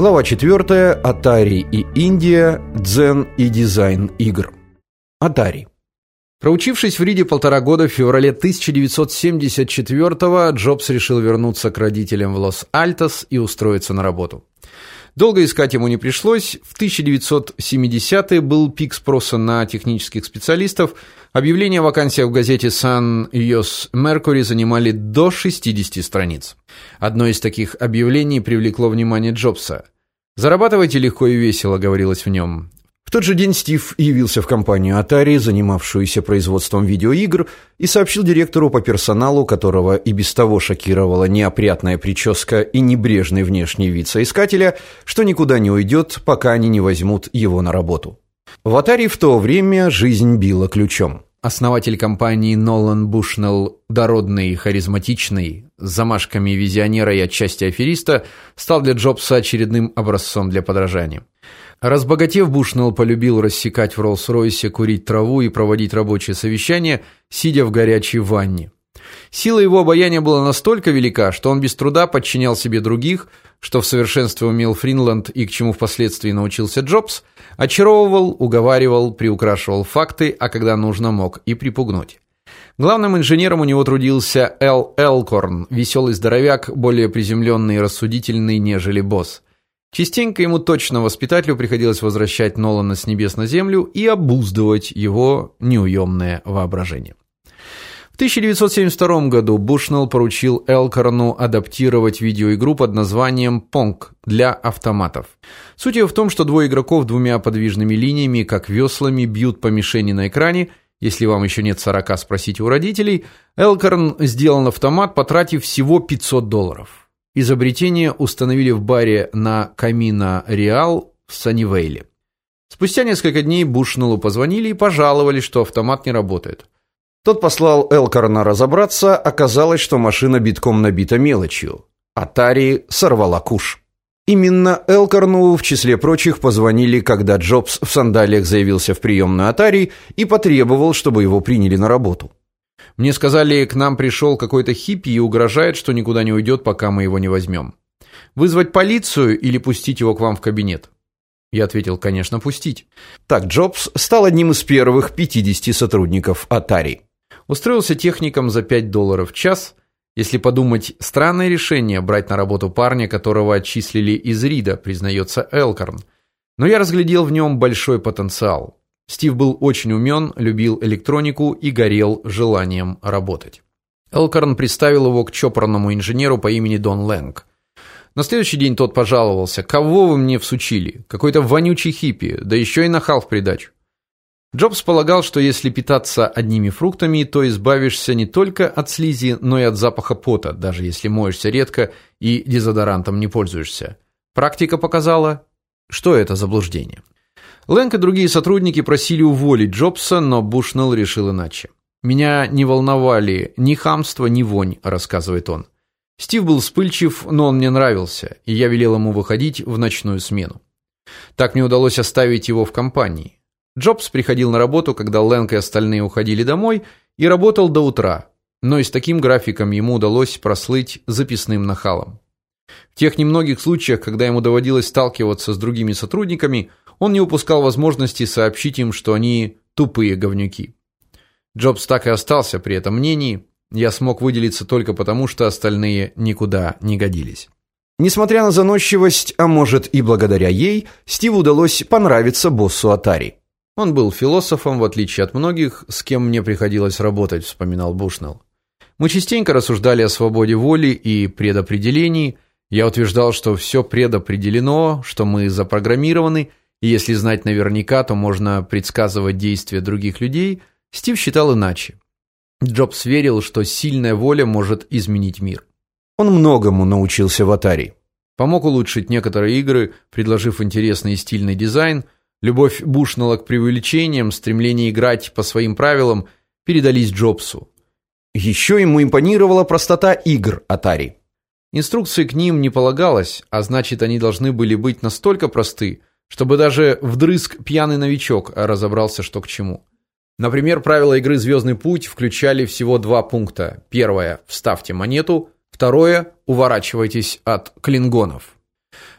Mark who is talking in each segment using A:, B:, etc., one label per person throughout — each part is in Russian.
A: Глава 4. Atari и Индия. Дзен и дизайн игр. Atari. Проучившись в Риде полтора года, в феврале 1974-го Джобс решил вернуться к родителям в Лос-Альтос и устроиться на работу. Долго искать ему не пришлось. В 1970-е был пик спроса на технических специалистов. Объявления о вакансиях в газете Sun Yos Mercury занимали до 60 страниц. Одно из таких объявлений привлекло внимание Джобса. Зарабатывайте легко и весело, говорилось в нем. В тот же день Стив явился в компанию Atari, занимавшуюся производством видеоигр, и сообщил директору по персоналу, которого и без того шокировала неопрятная прическа и небрежный внешний вид соискателя, что никуда не уйдет, пока они не возьмут его на работу. В Atari в то время жизнь била ключом. Основатель компании Нолан Бушнелл, дородный, харизматичный, с замашками визионера и отчасти афериста, стал для Джобса очередным образцом для подражания. Разбогатев, Бушнелл полюбил рассекать в Роллс-Ройсе, курить траву и проводить рабочие совещания, сидя в горячей ванне. Сила его обаяния была настолько велика, что он без труда подчинял себе других, что в совершенстве умел Фринланд и к чему впоследствии научился Джобс, очаровывал, уговаривал, приукрашивал факты, а когда нужно, мог и припугнуть. Главным инженером у него трудился Эл Элкорн, веселый здоровяк, более приземленный и рассудительный, нежели босс. Частенько ему точно воспитателю приходилось возвращать Нолана с небес на землю и обуздывать его неуемное воображение. В 1972 году Бушнелл поручил Элкорну адаптировать видеоигру под названием Понг для автоматов. Суть ее в том, что двое игроков двумя подвижными линиями, как веслами, бьют по мишени на экране. Если вам еще нет 40, спросите у родителей. Элкорн сделал автомат, потратив всего 500 долларов. Изобретение установили в баре на Камино Реал в Саннивейле. Спустя несколько дней Бушнеллу позвонили и пожаловали, что автомат не работает. Тот послал Элкорна разобраться, оказалось, что машина битком набита мелочью. Atari сорвала куш. Именно Элкорну в числе прочих позвонили, когда Джобс в сандалиях заявился в приемную Atari и потребовал, чтобы его приняли на работу. Мне сказали, к нам пришел какой-то хиппи и угрожает, что никуда не уйдет, пока мы его не возьмем. Вызвать полицию или пустить его к вам в кабинет? Я ответил: "Конечно, пустить". Так Джобс стал одним из первых 50 сотрудников Atari. Устроился техником за 5 долларов в час. Если подумать, странное решение брать на работу парня, которого отчислили из Рида, признается Элкорн. Но я разглядел в нем большой потенциал. Стив был очень умен, любил электронику и горел желанием работать. Элкорн представил его к чопорному инженеру по имени Дон Лэнг. На следующий день тот пожаловался: "Кого вы мне всучили? Какой-то вонючий хиппи, да еще и нахал в придачу". Джобс полагал, что если питаться одними фруктами, то избавишься не только от слизи, но и от запаха пота, даже если моешься редко и дезодорантом не пользуешься. Практика показала, что это заблуждение. Лэнг и другие сотрудники просили уволить Джобса, но Бушнелл решил иначе. Меня не волновали ни хамство, ни вонь, рассказывает он. Стив был вспыльчив, но он мне нравился, и я велел ему выходить в ночную смену. Так мне удалось оставить его в компании. Джобс приходил на работу, когда Лэнг и остальные уходили домой, и работал до утра. Но и с таким графиком ему удалось прослыть записным нахалом. В тех немногих случаях, когда ему доводилось сталкиваться с другими сотрудниками, он не упускал возможности сообщить им, что они тупые говнюки. Джобс так и остался при этом мнении. Я смог выделиться только потому, что остальные никуда не годились. Несмотря на заносчивость, а может и благодаря ей, Стиву удалось понравиться боссу Atari. Он был философом, в отличие от многих, с кем мне приходилось работать, вспоминал Бушнелл. Мы частенько рассуждали о свободе воли и предопределении. Я утверждал, что все предопределено, что мы запрограммированы и если знать наверняка, то можно предсказывать действия других людей, Стив считал иначе. Джобс верил, что сильная воля может изменить мир. Он многому научился в Atari. Помог улучшить некоторые игры, предложив интересный и стильный дизайн. Любовь Бушнелла к преувеличениям, стремление играть по своим правилам передались Джобсу. Еще ему импонировала простота игр Atari. Инструкции к ним не полагалось, а значит, они должны были быть настолько просты, чтобы даже вдрызг пьяный новичок разобрался, что к чему. Например, правила игры Звездный путь включали всего два пункта. Первое вставьте монету, второе уворачивайтесь от клингонов.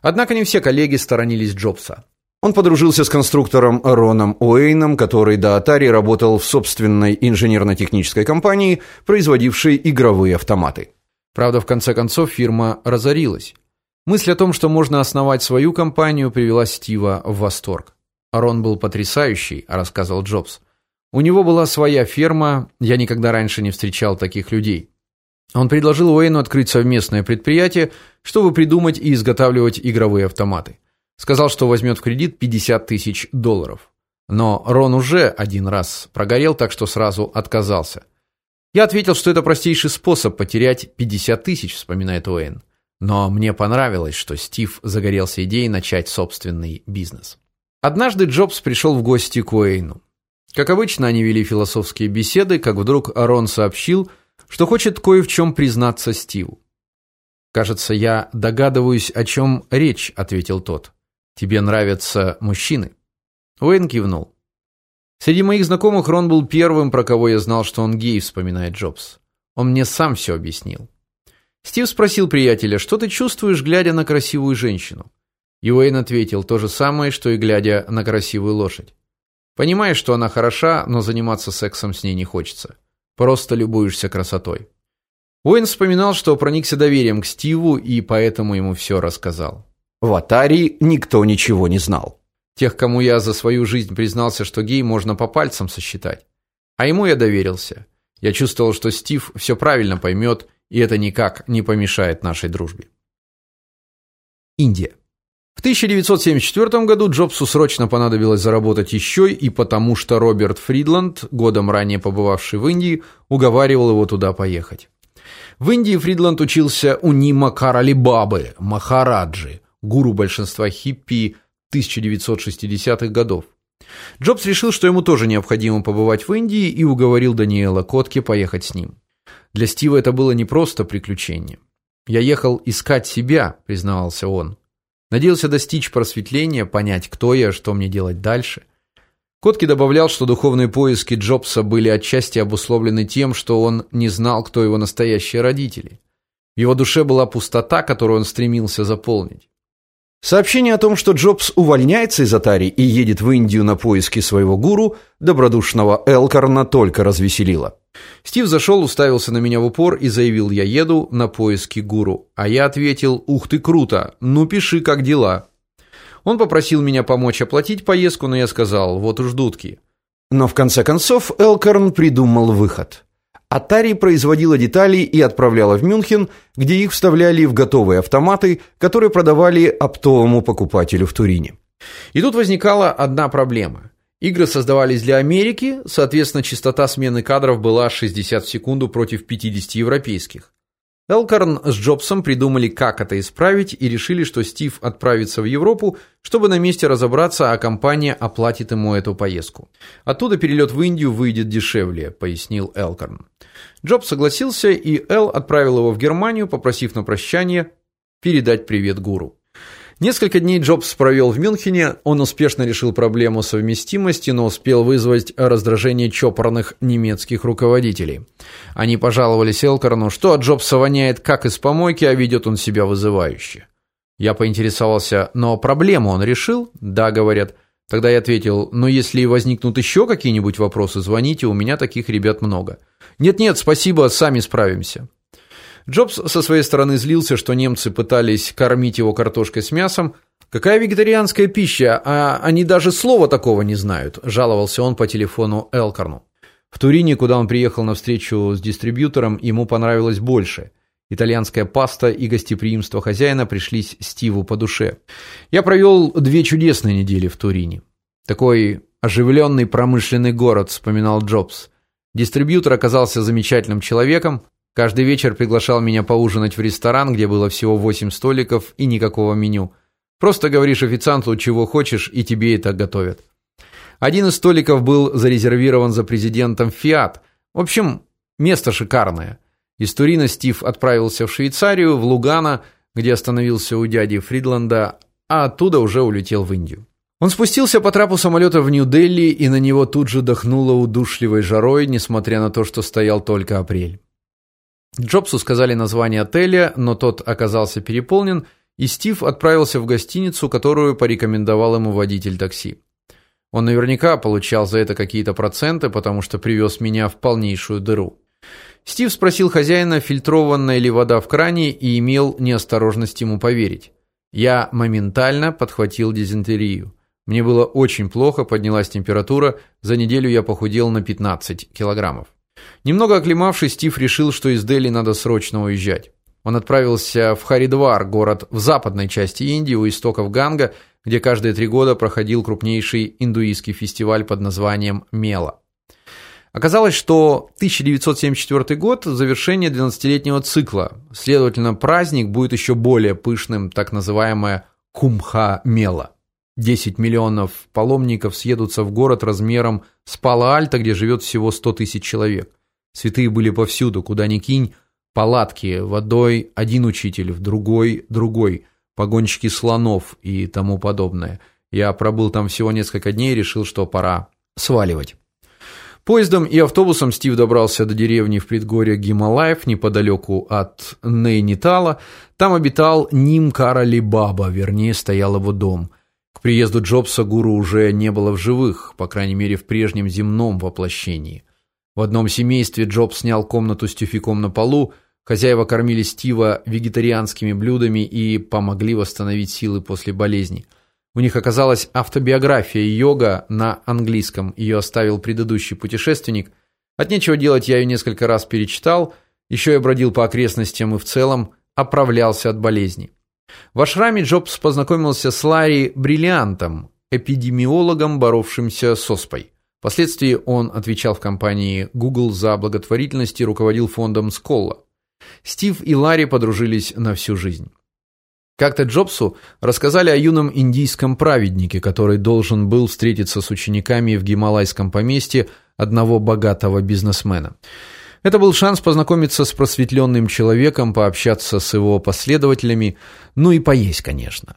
A: Однако не все коллеги сторонились Джобса. Он подружился с конструктором Роном Уэйном, который до Atari работал в собственной инженерно-технической компании, производившей игровые автоматы. Правда, в конце концов фирма разорилась. Мысль о том, что можно основать свою компанию, привела Стива в восторг. Рон был потрясающий, рассказывал Джобс. У него была своя ферма, я никогда раньше не встречал таких людей. Он предложил Уэйну открыть совместное предприятие, чтобы придумать и изготавливать игровые автоматы. Сказал, что возьмет в кредит 50 тысяч долларов. Но Рон уже один раз прогорел, так что сразу отказался. Я ответил, что это простейший способ потерять 50 тысяч, вспоминает Уэйн. Но мне понравилось, что Стив загорелся идеей начать собственный бизнес. Однажды Джобс пришел в гости к Уэйну. Как обычно, они вели философские беседы, как вдруг Рон сообщил, что хочет кое в чем признаться Стиву. Кажется, я догадываюсь, о чем речь, ответил тот. Тебе нравятся мужчины? Уэйн кивнул. Среди моих знакомых Рон был первым, про кого я знал, что он гей, вспоминает Джобс. Он мне сам все объяснил. Стив спросил приятеля: "Что ты чувствуешь, глядя на красивую женщину?" И Уэйн ответил то же самое, что и глядя на красивую лошадь. Понимаешь, что она хороша, но заниматься сексом с ней не хочется. Просто любуешься красотой. Уэйн вспоминал, что проникся доверием к Стиву и поэтому ему все рассказал. В Атари никто ничего не знал. Тех, кому я за свою жизнь признался, что гей, можно по пальцам сосчитать. А ему я доверился. Я чувствовал, что Стив все правильно поймет, и это никак не помешает нашей дружбе. Индия. В 1974 году Джобсу срочно понадобилось заработать еще, и потому что Роберт Фридланд, годом ранее побывавший в Индии, уговаривал его туда поехать. В Индии Фридланд учился у Нима Каралибабы, Махараджи, гуру большинства хиппи 1960-х годов. Джобс решил, что ему тоже необходимо побывать в Индии и уговорил Даниэла Котки поехать с ним. Для Стива это было не просто приключение. Я ехал искать себя, признавался он. Надеялся достичь просветления, понять, кто я, что мне делать дальше. Котки добавлял, что духовные поиски Джобса были отчасти обусловлены тем, что он не знал, кто его настоящие родители. В его душе была пустота, которую он стремился заполнить. Сообщение о том, что Джобс увольняется из Atari и едет в Индию на поиски своего гуру, добродушного Элкарна только развеселило. Стив зашел, уставился на меня в упор и заявил: "Я еду на поиски гуру". А я ответил: "Ух ты, круто. Ну пиши, как дела". Он попросил меня помочь оплатить поездку, но я сказал: "Вот уж дудки". Но в конце концов Элкарн придумал выход. Atari производила детали и отправляла в Мюнхен, где их вставляли в готовые автоматы, которые продавали оптовому покупателю в Турине. И тут возникала одна проблема. Игры создавались для Америки, соответственно, частота смены кадров была 60 в секунду против 50 европейских. Элкорн с Джобсом придумали, как это исправить, и решили, что Стив отправится в Европу, чтобы на месте разобраться, а компания оплатит ему эту поездку. Оттуда перелет в Индию выйдет дешевле, пояснил Элкорн. Джобс согласился, и Эл отправил его в Германию, попросив на прощание передать привет гуру. Несколько дней Джобс провел в Мюнхене. Он успешно решил проблему совместимости, но успел вызвать раздражение чопорных немецких руководителей. Они пожаловались Элкорну, что от Джобса воняет как из помойки, а ведет он себя вызывающе. Я поинтересовался: "Но проблему он решил?" "Да", говорят. Тогда я ответил: "Но если возникнут еще какие-нибудь вопросы, звоните, у меня таких ребят много". "Нет-нет, спасибо, сами справимся". Джобс со своей стороны злился, что немцы пытались кормить его картошкой с мясом. Какая вегетарианская пища, а они даже слова такого не знают, жаловался он по телефону Элкорну. В Турине, куда он приехал на встречу с дистрибьютором, ему понравилось больше. Итальянская паста и гостеприимство хозяина пришлись Стиву по душе. Я провел две чудесные недели в Турине. Такой оживленный промышленный город, вспоминал Джобс. Дистрибьютор оказался замечательным человеком, Каждый вечер приглашал меня поужинать в ресторан, где было всего восемь столиков и никакого меню. Просто говоришь официанту, чего хочешь, и тебе это готовят. Один из столиков был зарезервирован за президентом Фиат. В общем, место шикарное. Из Турина Стив отправился в Швейцарию, в Лугано, где остановился у дяди Фридланда, а оттуда уже улетел в Индию. Он спустился по трапу самолета в Нью-Дели, и на него тут же дохнуло удушливой жарой, несмотря на то, что стоял только апрель. Джобсу сказали название отеля, но тот оказался переполнен, и Стив отправился в гостиницу, которую порекомендовал ему водитель такси. Он наверняка получал за это какие-то проценты, потому что привез меня в полнейшую дыру. Стив спросил хозяина, фильтрованная ли вода в кране, и имел неосторожность ему поверить. Я моментально подхватил дизентерию. Мне было очень плохо, поднялась температура, за неделю я похудел на 15 килограммов. Немного оклемавшись, Стив решил, что из Дели надо срочно уезжать. Он отправился в Харидвар, город в западной части Индии, у истоков Ганга, где каждые три года проходил крупнейший индуистский фестиваль под названием Мела. Оказалось, что 1974 год завершение 12-летнего цикла. Следовательно, праздник будет еще более пышным, так называемая Кумха Мела. 10 миллионов паломников съедутся в город размером с Пало-Альто, где живет всего 100 тысяч человек. Святые были повсюду, куда ни кинь, палатки, водой один учитель, в другой другой, погонщики слонов и тому подобное. Я пробыл там всего несколько дней и решил, что пора сваливать. Поездом и автобусом Стив добрался до деревни в предгорье Гималаев, неподалеку от Нейнитала. Там обитал Ним Карали Баба, вернее, стоял его дом. К приезду Джобса гуру уже не было в живых, по крайней мере, в прежнем земном воплощении. В одном семействе Джобс снял комнату с тюфяком на полу, хозяева кормили Стива вегетарианскими блюдами и помогли восстановить силы после болезни. У них оказалась автобиография йога на английском. Ее оставил предыдущий путешественник. От нечего делать я ее несколько раз перечитал, еще я бродил по окрестностям и в целом оправлялся от болезни. В ашраме Джобс познакомился с Ларри Бриллиантом, эпидемиологом, боровшимся с оспой. Впоследствии он отвечал в компании Google за благотворительность и руководил фондом Сколла. Стив и Ларри подружились на всю жизнь. Как-то Джобсу рассказали о юном индийском праведнике, который должен был встретиться с учениками в гималайском поместье одного богатого бизнесмена. Это был шанс познакомиться с просветленным человеком, пообщаться с его последователями, ну и поесть, конечно.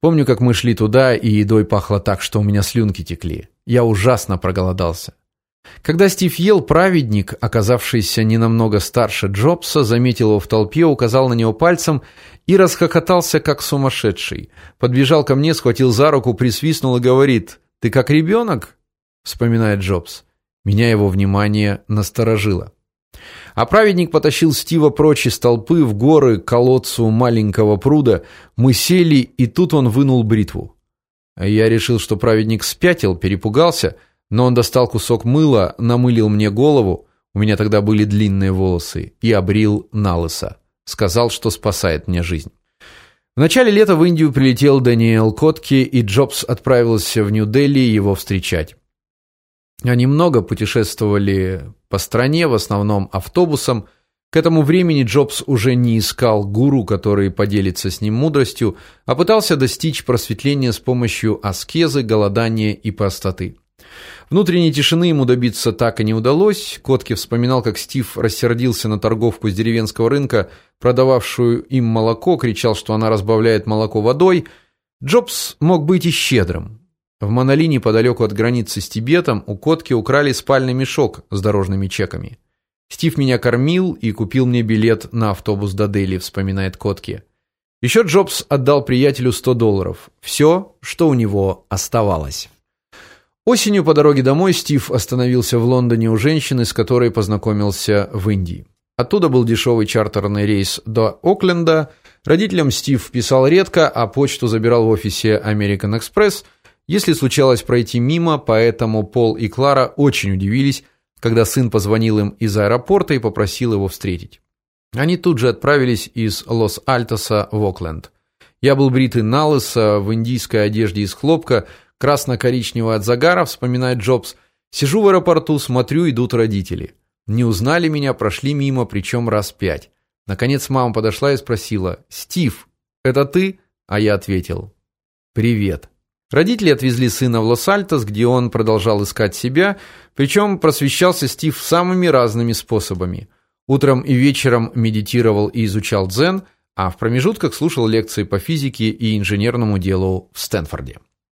A: Помню, как мы шли туда, и едой пахло так, что у меня слюнки текли. Я ужасно проголодался. Когда Стив ел, праведник, оказавшийся не намного старше Джобса, заметил его в толпе, указал на него пальцем и расхохотался как сумасшедший. Подбежал ко мне, схватил за руку, присвистнул и говорит: "Ты как ребенок?» вспоминает Джобс. Меня его внимание насторожило. А праведник потащил Стива прочь из толпы в горы к колодцу маленького пруда. Мы сели, и тут он вынул бритву. Я решил, что праведник спятил, перепугался, но он достал кусок мыла, намылил мне голову, у меня тогда были длинные волосы, и обрил налысо. Сказал, что спасает мне жизнь. В начале лета в Индию прилетел Даниэл Котки, и Джобс отправился в Нью-Дели его встречать. Они много путешествовали по стране, в основном автобусом. К этому времени Джобс уже не искал гуру, который поделится с ним мудростью, а пытался достичь просветления с помощью аскезы, голодания и простоты. Внутренней тишины ему добиться так и не удалось. Котки вспоминал, как Стив рассердился на торговку с деревенского рынка, продававшую им молоко, кричал, что она разбавляет молоко водой. Джобс мог быть и щедрым. В Монолине подалеку от границы с Тибетом у Котки украли спальный мешок с дорожными чеками. Стив меня кормил и купил мне билет на автобус до Дели, вспоминает Котки. Еще Джобс отдал приятелю 100 долларов. Все, что у него оставалось. Осенью по дороге домой Стив остановился в Лондоне у женщины, с которой познакомился в Индии. Оттуда был дешевый чартерный рейс до Окленда. Родителям Стив писал редко, а почту забирал в офисе American Express, если случалось пройти мимо, поэтому Пол и Клара очень удивились, когда сын позвонил им из аэропорта и попросил его встретить. Они тут же отправились из Лос-Альтоса в Окленд. Я был бритый налысо, в индийской одежде из хлопка, красно-коричневый от загара, вспоминает Джобс. Сижу в аэропорту, смотрю, идут родители. Не узнали меня, прошли мимо, причем раз пять. Наконец мама подошла и спросила: "Стив, это ты?" А я ответил: "Привет". Родители отвезли сына в Лос-Альтос, где он продолжал искать себя, причем просвещался Стив самыми разными способами. Утром и вечером медитировал и изучал дзен, а в промежутках слушал лекции по физике и инженерному делу в Стэнфорде.